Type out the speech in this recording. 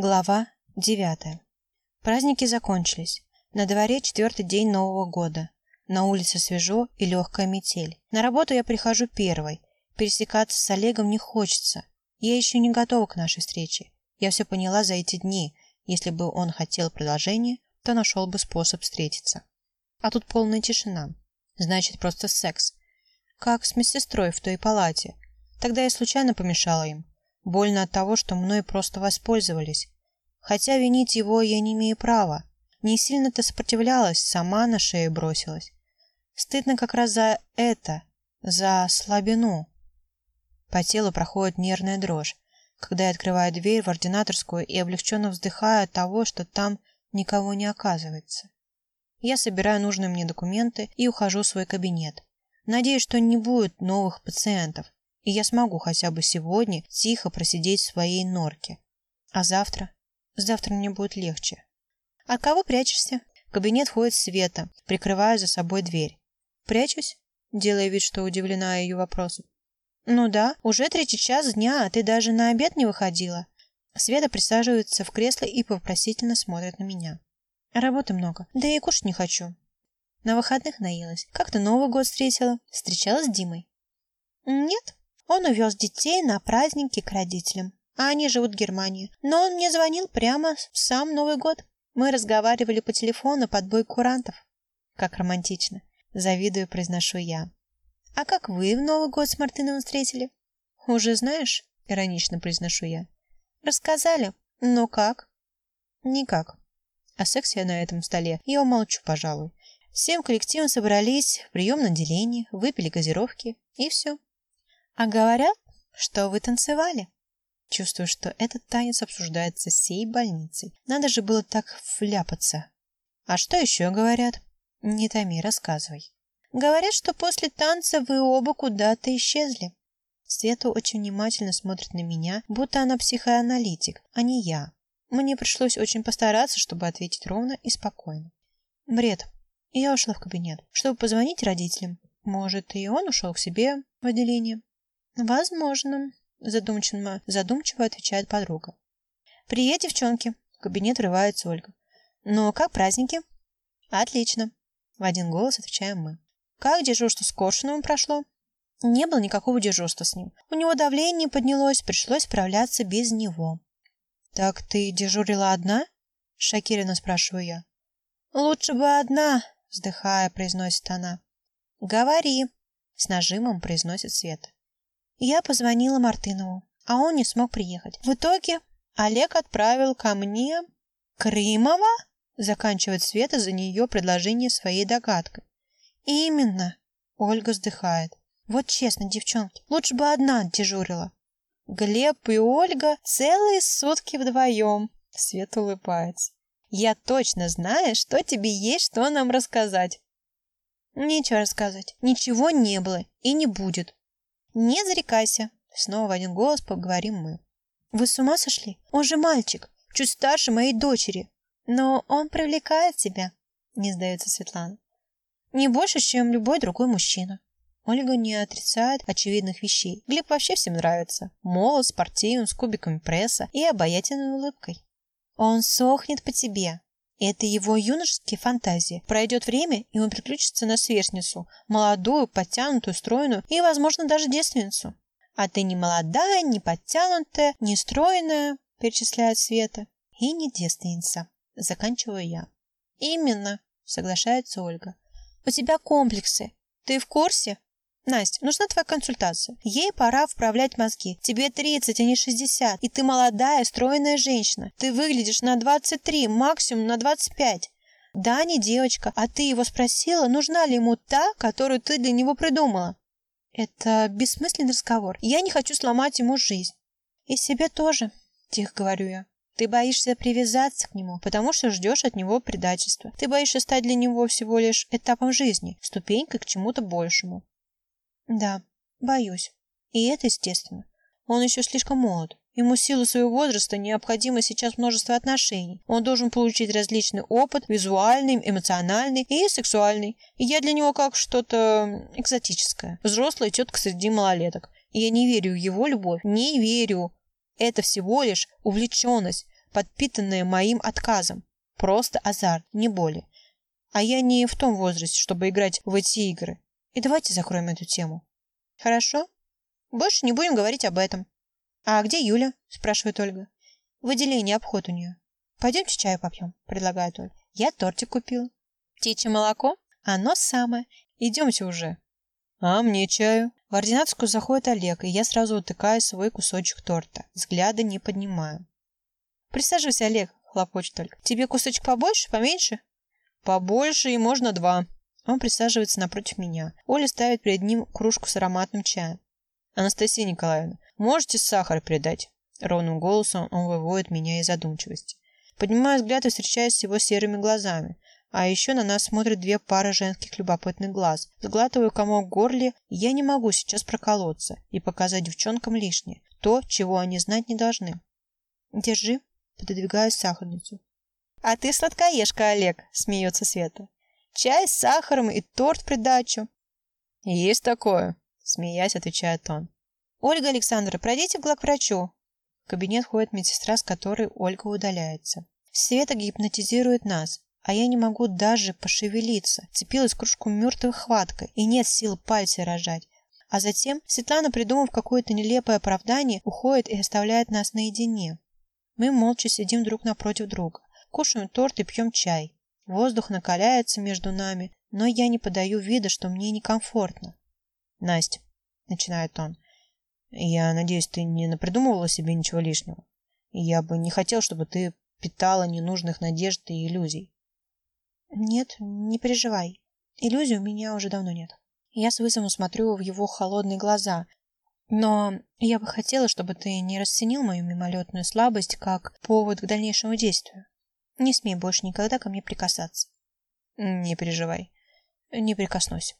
Глава девятая. Праздники закончились. На дворе четвертый день Нового года. На улице свежо и легкая метель. На работу я прихожу первой. Пересекаться с Олегом не хочется. Я еще не готова к нашей встрече. Я все поняла за эти дни. Если бы он хотел продолжения, то нашел бы способ встретиться. А тут полная тишина. Значит, просто секс. Как с медсестрой в той палате. Тогда я случайно помешала им. Больно от того, что мной просто воспользовались. Хотя винить его я не имею права. Не сильно-то сопротивлялась, сама на шею бросилась. Стыдно как раз за это, за слабину. По телу проходит нервная дрожь, когда я открываю дверь в ординаторскую и облегченно вздыхаю от того, что там никого не оказывается. Я собираю нужные мне документы и ухожу в свой кабинет. Надеюсь, что не будет новых пациентов, и я смогу хотя бы сегодня тихо просидеть в своей норке. А завтра? Завтра мне будет легче. От кого прячешься? В кабинет входит Света, прикрывая за собой дверь. Прячусь? Делая вид, что удивлена ее вопросом. Ну да, уже третий час дня, а ты даже на обед не выходила. Света присаживается в кресло и вопросительно смотрит на меня. Работы много, да и кушать не хочу. На выходных наелась. Как ты Новый год встретила? Встречалась с Димой? Нет, он увез детей на праздники к родителям, а они живут в Германии. Но он мне звонил прямо в сам Новый год. Мы разговаривали по телефону под бой курантов. Как романтично. Завидую, произношу я. А как вы в Новый год с Мартыновым встретили? Уже знаешь? Иронично произношу я. Рассказали. Но как? Никак. О сексе на этом столе я умолчу, пожалуй. Всем коллективом собрались в приемном отделении, выпили газировки и все. А говорят, что вы танцевали. Чувствую, что этот танец обсуждается всей больницей. Надо же было так вляпаться. А что еще говорят? Не томи, рассказывай. Говорят, что после танца вы оба куда-то исчезли. Света очень внимательно смотрит на меня, будто она психоаналитик, а не я. Мне пришлось очень постараться, чтобы ответить ровно и спокойно. Бред. Я ушла в кабинет, чтобы позвонить родителям. Может, и он ушел к себе в отделение. Возможно, задумчиво, задумчиво отвечает подруга. Привет, девчонки. В кабинет врывается Ольга. Ну, как праздники? Отлично. В один голос отвечаем мы. Как дежурство с Коршуновым прошло? Не было никакого дежурства с ним. У него давление поднялось, пришлось справляться без него. Так ты дежурила одна? Шокированно спрашиваю я. Лучше бы одна, вздыхая, произносит она. Говори, с нажимом произносит Света. Я позвонила Мартынову, а он не смог приехать. В итоге Олег отправил ко мне Крымова? Заканчивает Света за нее предложение своей догадкой. Именно. Ольга вздыхает. Вот честно, девчонки, лучше бы одна дежурила. Глеб и Ольга целые сутки вдвоем. Света улыбается. Я точно знаю, что тебе есть что нам рассказать. Нечего рассказывать. Ничего не было и не будет. «Не зарекайся!» Снова в один голос поговорим мы. «Вы с ума сошли? Он же мальчик, чуть старше моей дочери. Но он привлекает тебя», — не сдается Светлана. «Не больше, чем любой другой мужчина». Ольга не отрицает очевидных вещей. Глеб вообще всем нравится. Молод, спортивен, с кубиками пресса и обаятельной улыбкой. «Он сохнет по тебе», это его юношеские фантазии. Пройдет время, и он приключится на сверстницу, молодую, подтянутую, стройную и, возможно, даже девственницу. А ты не молодая, не подтянутая, не стройная, перечисляет Света, и не девственница. Заканчиваю я. Именно, соглашается Ольга. У тебя комплексы. Ты в курсе? Настя, нужна твоя консультация. Ей пора вправлять мозги. Тебе 30, а не 60. И ты молодая, стройная женщина. Ты выглядишь на 23, максимум на 25. Да, не девочка, а ты его спросила, нужна ли ему та, которую ты для него придумала. Это бессмысленный разговор. Я не хочу сломать ему жизнь. И себе тоже, тихо говорю я. Ты боишься привязаться к нему, потому что ждешь от него предательства. Ты боишься стать для него всего лишь этапом жизни, ступенькой к чему-то большему. Да, боюсь. И это естественно. Он еще слишком молод. Ему в силу своего возраста необходимо сейчас множество отношений. Он должен получить различный опыт, визуальный, эмоциональный и сексуальный. И я для него как что-то экзотическое. Взрослая тетка среди малолеток. И я не верю в его любовь. Не верю. Это всего лишь увлеченность. подпитанное моим отказом. Просто азарт, не более. А я не в том возрасте, чтобы играть в эти игры. И давайте закроем эту тему. Хорошо? Больше не будем говорить об этом. А где Юля? спрашивает Ольга. В отделении обход у нее. Пойдемте чаю попьем, предлагает Ольга. Я тортик купила. Птичье молоко? Оно самое. Идемте уже. А мне чаю. В ординатскую заходит Олег, и я сразу утыкаю свой кусочек торта. Взгляда не поднимаю. Присаживайся, Олег, хлопочет только. Тебе кусочек побольше, поменьше? Побольше и можно два. Он присаживается напротив меня. Оля ставит перед ним кружку с ароматным чаем. Анастасия Николаевна, можете сахар передать? Ровным голосом он выводит меня из задумчивости. Поднимаю взгляд и встречаюсь с его серыми глазами. А еще на нас смотрят две пары женских любопытных глаз. Сглатываю комок в я не могу сейчас проколоться и показать девчонкам лишнее. То, чего они знать не должны. Держи, пододвигаю сахарницу. А ты сладкоежка, Олег, смеется Света. Чай с сахаром и торт в придачу. Есть такое, смеясь, отвечает он. Ольга Александровна, пройдите в главврачу. В кабинет ходит медсестра, с которой Ольга удаляется. Света гипнотизирует нас, а я не могу даже пошевелиться. Цепилась кружку мертвой хваткой, и нет сил пальцы рожать. А затем Светлана, придумав какое-то нелепое оправдание, уходит и оставляет нас наедине. Мы молча сидим друг напротив друга, кушаем торт и пьем чай. Воздух накаляется между нами, но я не подаю вида, что мне некомфортно. «Настя», — начинает он, — «я надеюсь, ты не напридумывала себе ничего лишнего. Я бы не хотел, чтобы ты питала ненужных надежд и иллюзий. Нет, не переживай. Иллюзий у меня уже давно нет. Я с вызовом смотрю в его холодные глаза. Но я бы хотела, чтобы ты не расценил мою мимолетную слабость как повод к дальнейшему действию. Не смей больше никогда ко мне прикасаться. Не переживай. Не прикоснусь.